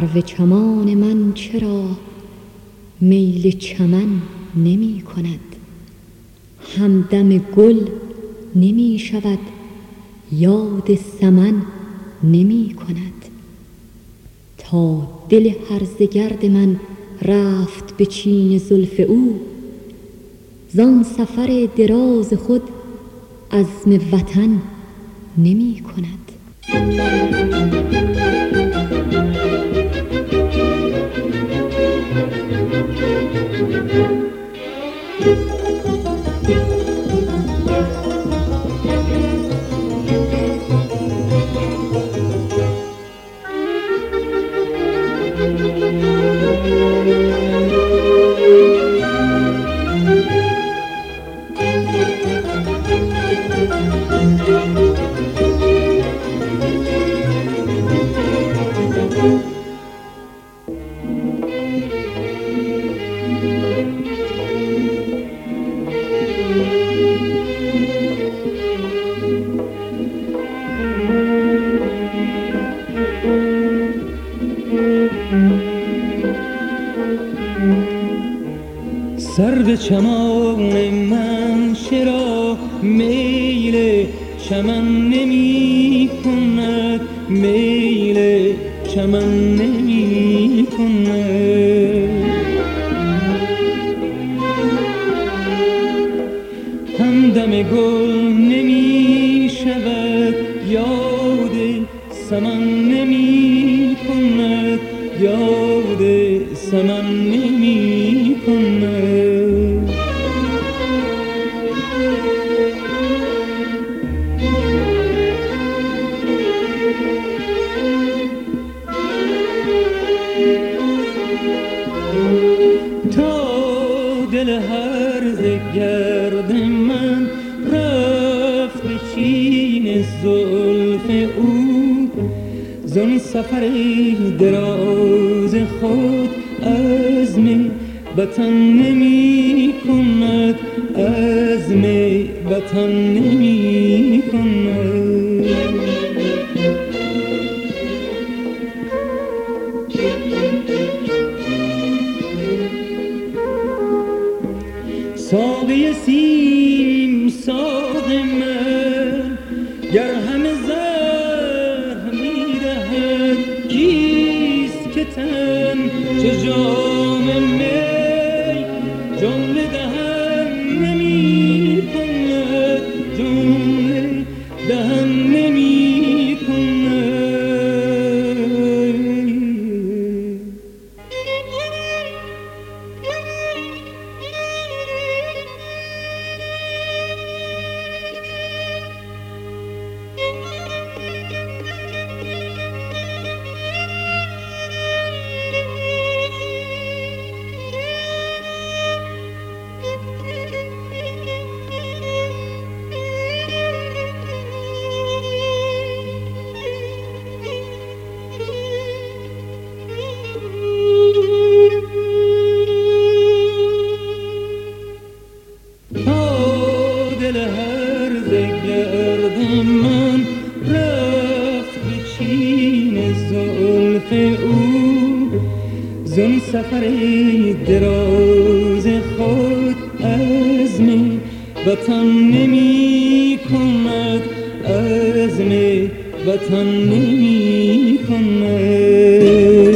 سرو چمان من چرا میل چمن نمی کند؟ همدم گل نمی شود یاد سمن نمی کند. تا دل هرزه گرد من رفت به چین زلف او زان سفر دراز خود عزم وطن نمی کند. سرو چمان من چرا میل چمن نمی کند میل چمن نمی کند همدم گل سفر دراز خود عزم وطن نمی کند عزم وطن نمی کند. وطن نمی کند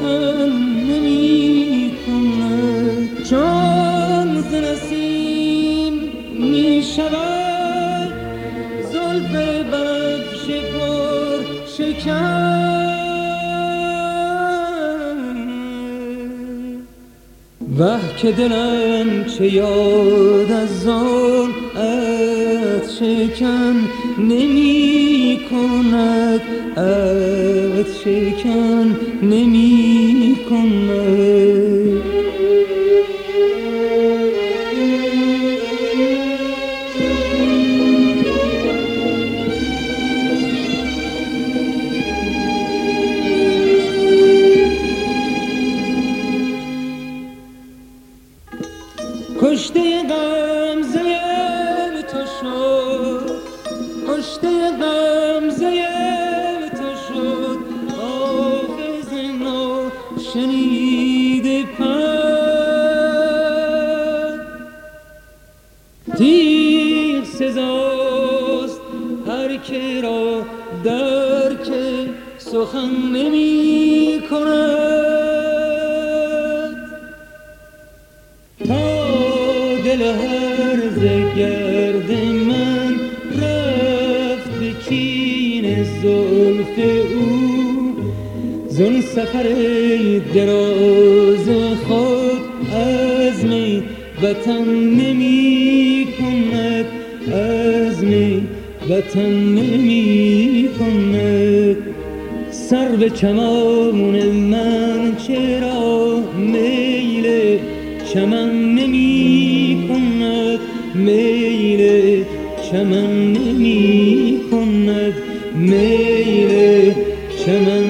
تن نمی کند چون ز نسیم می شود زلف بد شکر شکن. وه که دلم چه یاد از آن ات شکن. نمی کند ات شکن نمی کند کشته غمزه تو شد. تو شد حافظ نو شنیده پد. تیغ سزاست هر که را درک سخن نمی وطن نمی کند عزم وطن نمی کند سر به چمان من چرا میل؟ چمن نمی کند میل چمن نمی کند میل چمن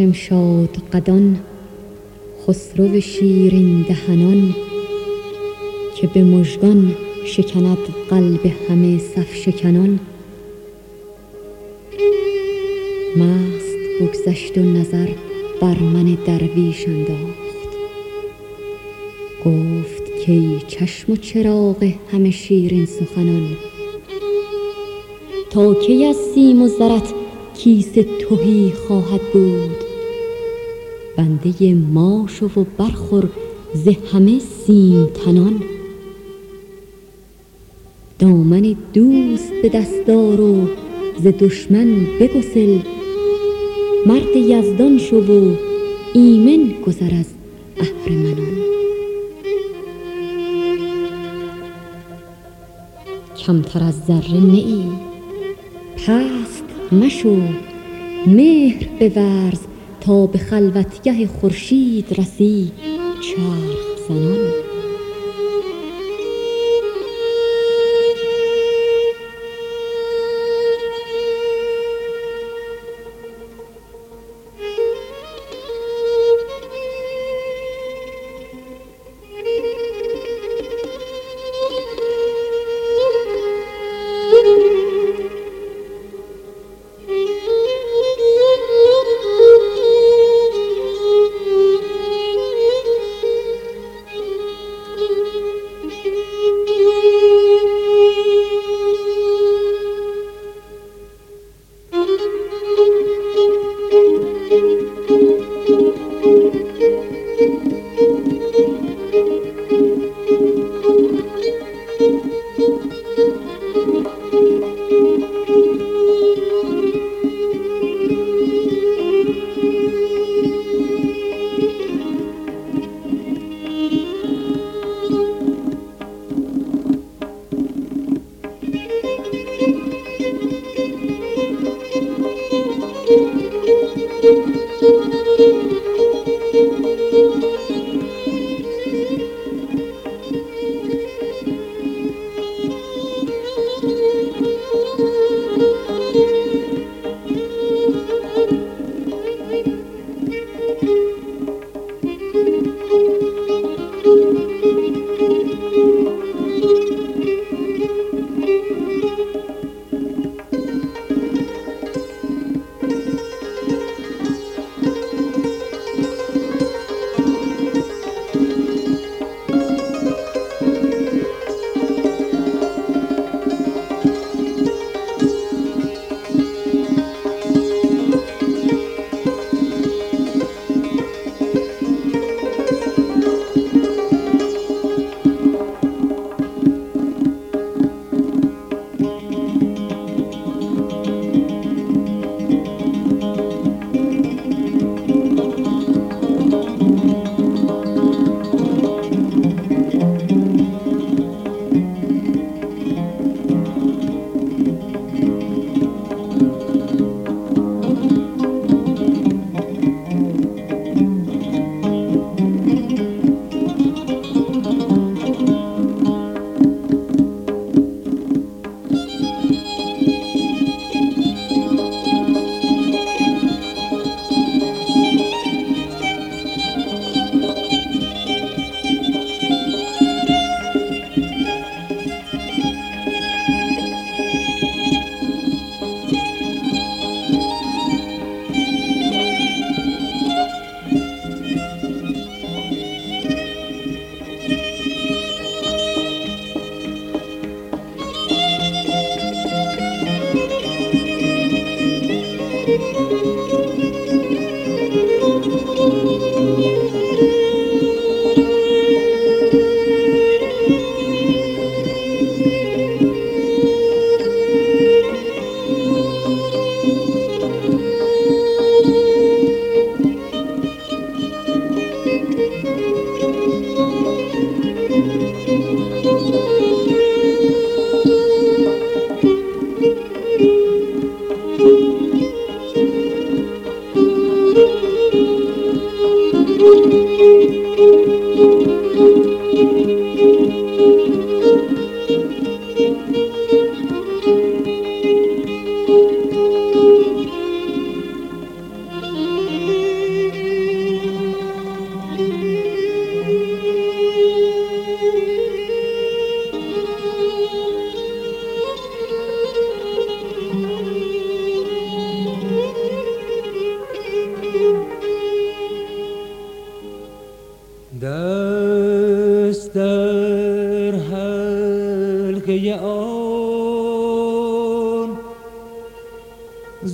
شمشاد قدان خسرو شیرین دهنان که به مژگان شکند قلب همه صف شکنان. مست بگذشت و نظر بر من درویش انداخت. گفت کای چشم و چراغ همه شیرین سخنان. تا کی از سیم و زرت کیسه تهی خواهد بود؟ بنده ما شو و برخور ز همه سیم تنان. دامن دوست به دست دار و ز دشمن بگسل. مرد یزدان شو و ایمن گذر از اهرمنان کمتر از ذره نه ای پست مشو مهر بورز تا به خلوتگه خورشید رسی چرخ زنان.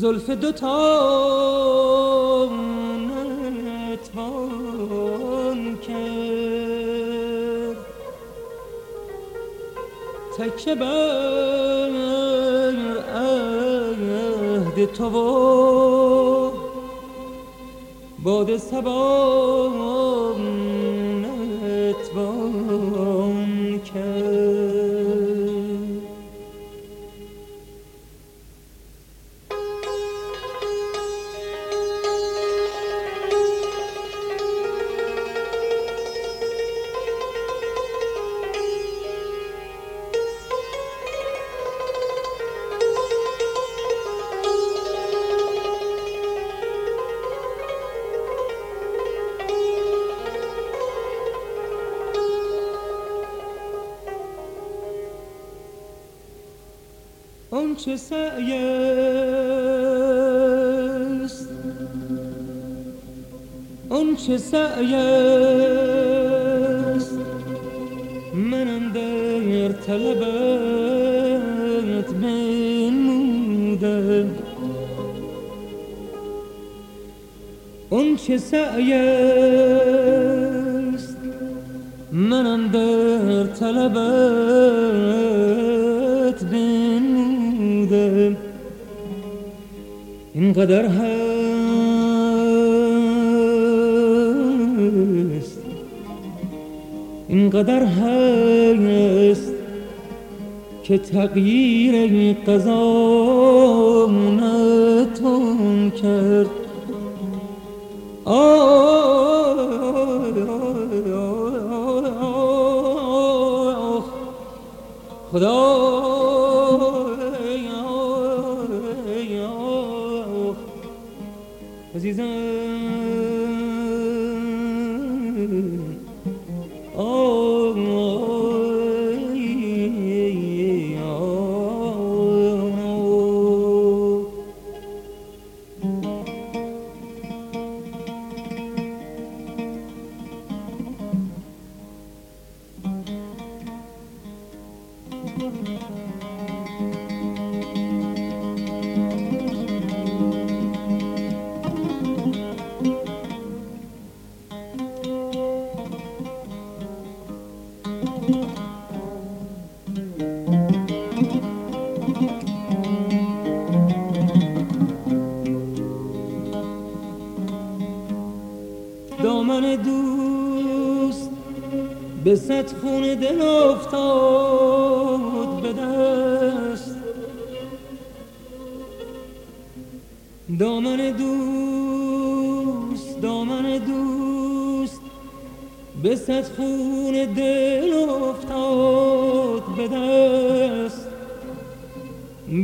زلف دوتا نتوان کرد. تکه بر عهد تو باد سبا چه سعی است آن چه سعی است منم در طلبت بنمودم اون چه سعی است منم در طلبت اینقدر هست اینقدر هست که تغییر قضا نتون کرد خدا Aziz'in صد خون دل افتاد به دست. دامن دوست دامن دوست به صد خون دل افتاد به دست.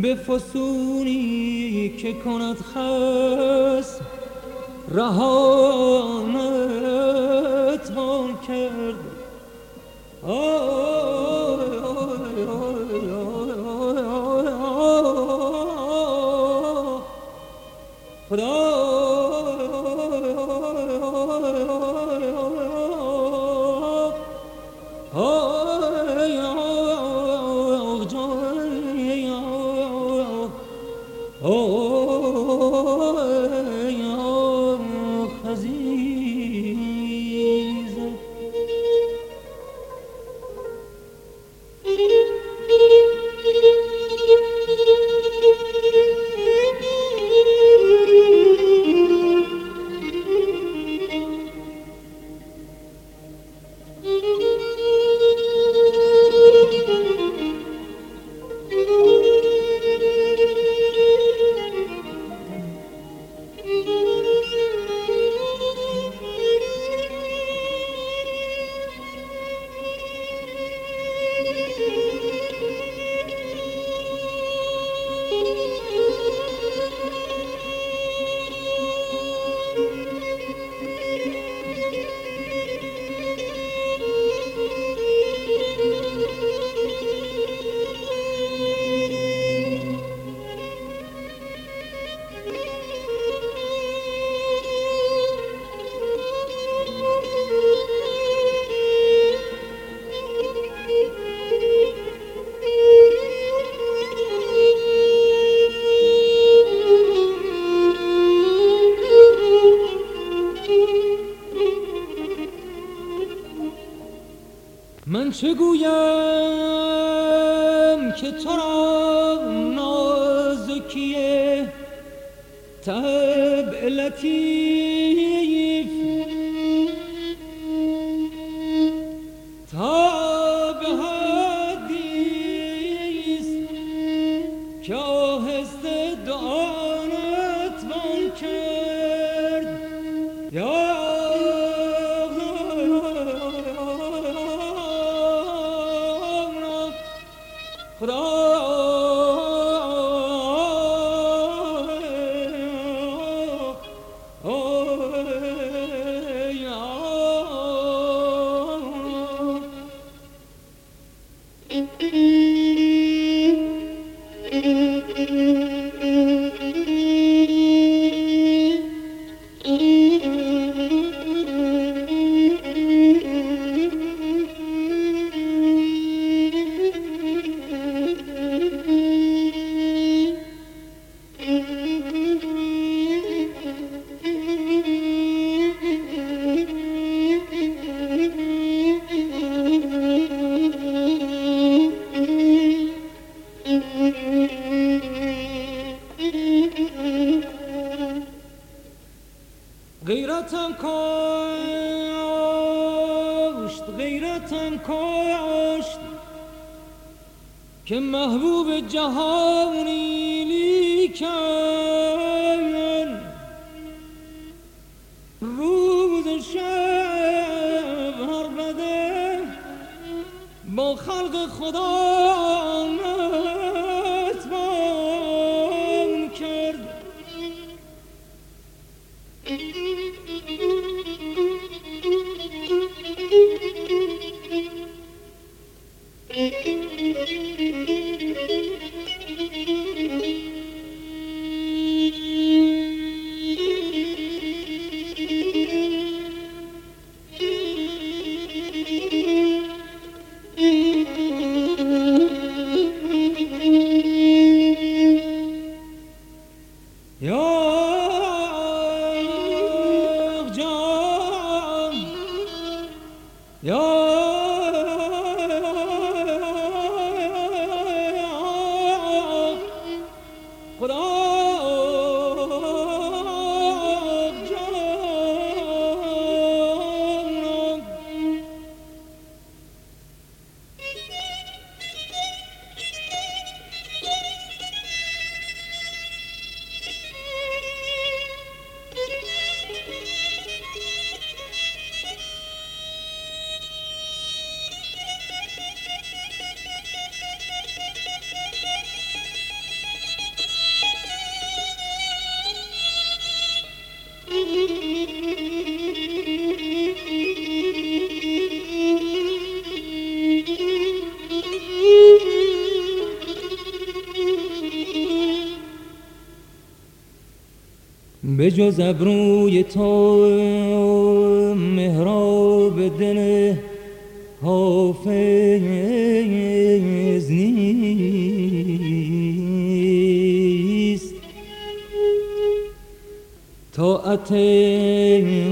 به فسونی که کند خسم رهانت Oh. چه گویم که تو را نازکیه؟ طبع لطیف جز ابروی تو مهراب دل حافظ نیست. طاعت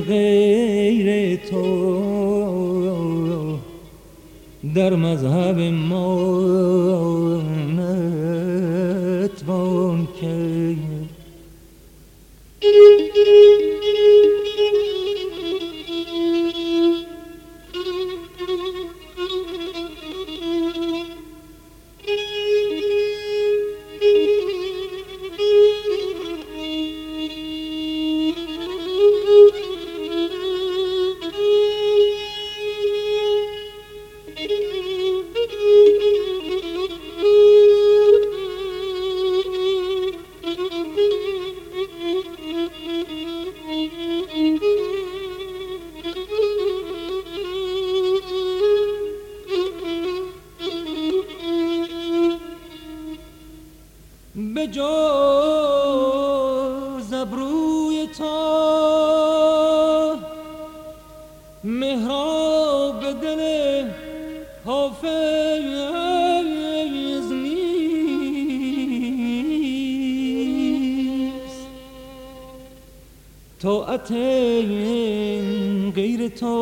غیر تو در مذهب ما نتوان کرد. Thank you. طاعت غیر تو.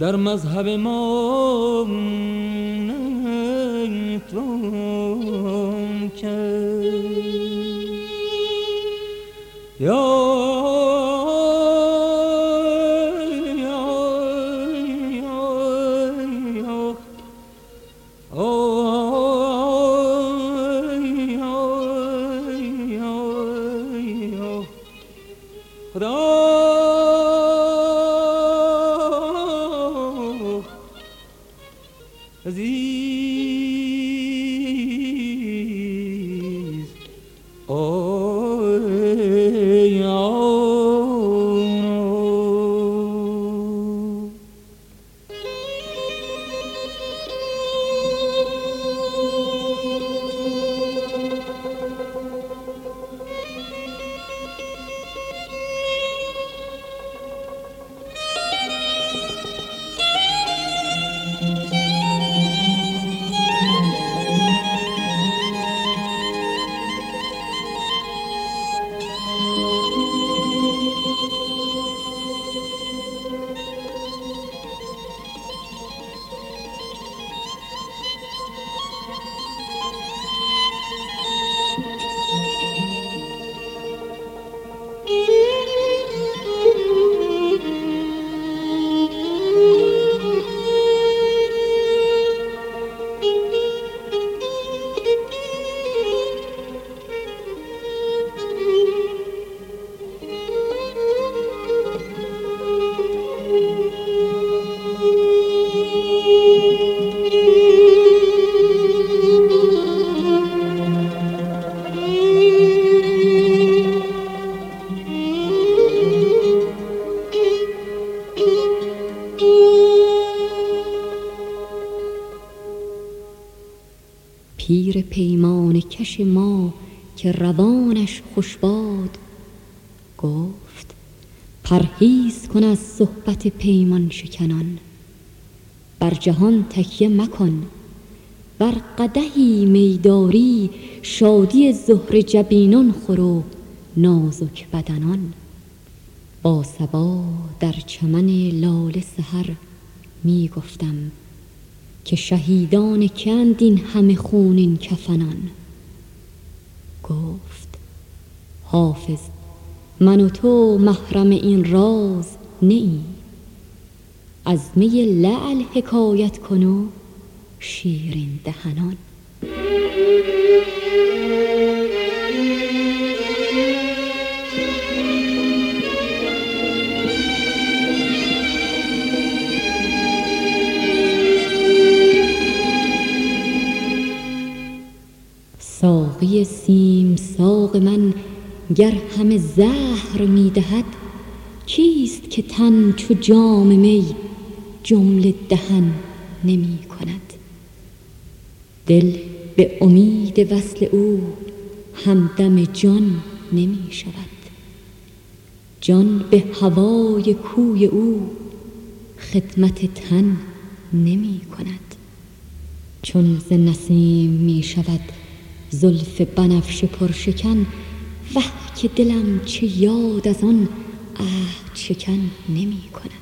در مذهب ما نتوان کرد. یا کش ما که روانش خوشباد. گفت پرهیز کن از صحبت پیمان شکنان. بر جهان تکیه مکن. بر قدهی میداری شادی زهر جبینان خورو نازک بدنان. با سبا در چمن لاله سحر می گفتم که شهیدان کند این همه خونین کفنان. گفت حافظ من و تو محرم این راز نیی از می لعل حکایت کن و شیرین دهنان. ساقی سیم ساق من گر همه زهر می دهد کیست که تن چو جام می جمله دهن نمی کند؟ دل به امید وصل او همدم جان نمی شود. جان به هوای کوی او خدمت تن نمی کند. چون ز نسیم می شود زلف بنفش پرشکن وه که دلم چه یاد از آن عهد شکن نمی کند.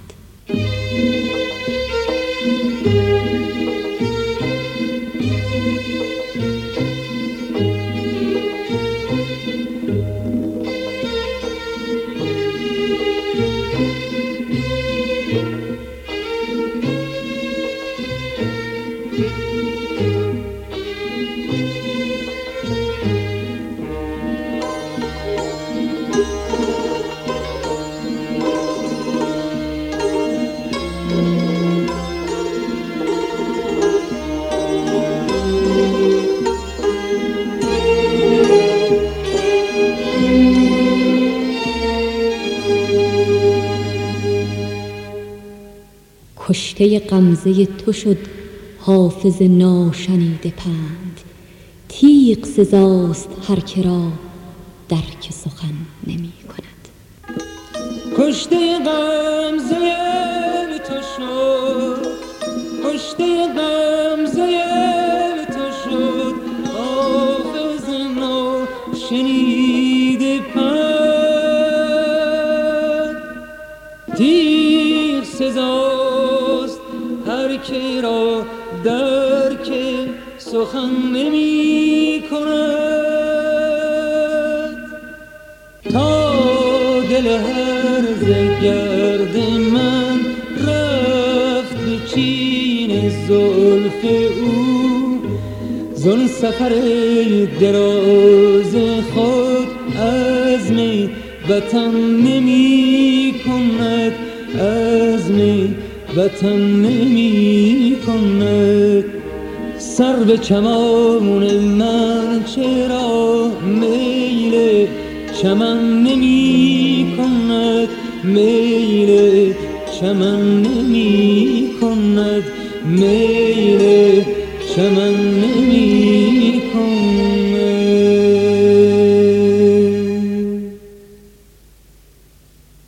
کشته غمزه تو شد حافظ ناشنیده پند. تیغ سزاست هر که را درک سخن نمی کند. کشته غمزه تو شد کشته غمزه سخن نمی کند. تا دل هر گرد من رفت چین زلف او. زن سفر دراز خود از می وطن نمی کند. از می وطن نمی کند. سر به چمان من چرا میل چمن نمی کند؟ میل چمن نمی کند؟ میل چمن نمی